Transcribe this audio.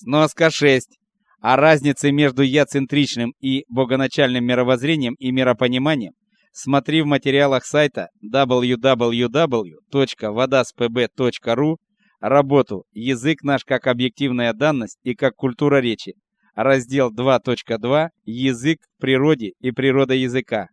Сноска 6. О а разнице между я-центричным и богоначальным мировоззрением и миропониманием смотри в материалах сайта www.vodaspb.ru работу «Язык наш как объективная данность и как культура речи», раздел 2.2 «Язык в природе и природа языка».